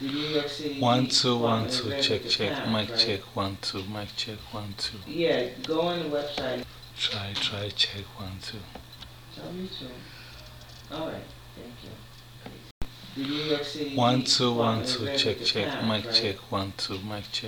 One two one two check, check, account, mic check, one, two, mic check, one, two. Yeah, go on the website. Try, try, check, one, two. Tell me so. All right, thank you. The New York City. One two one two check, check, mic check, one, two, mic check.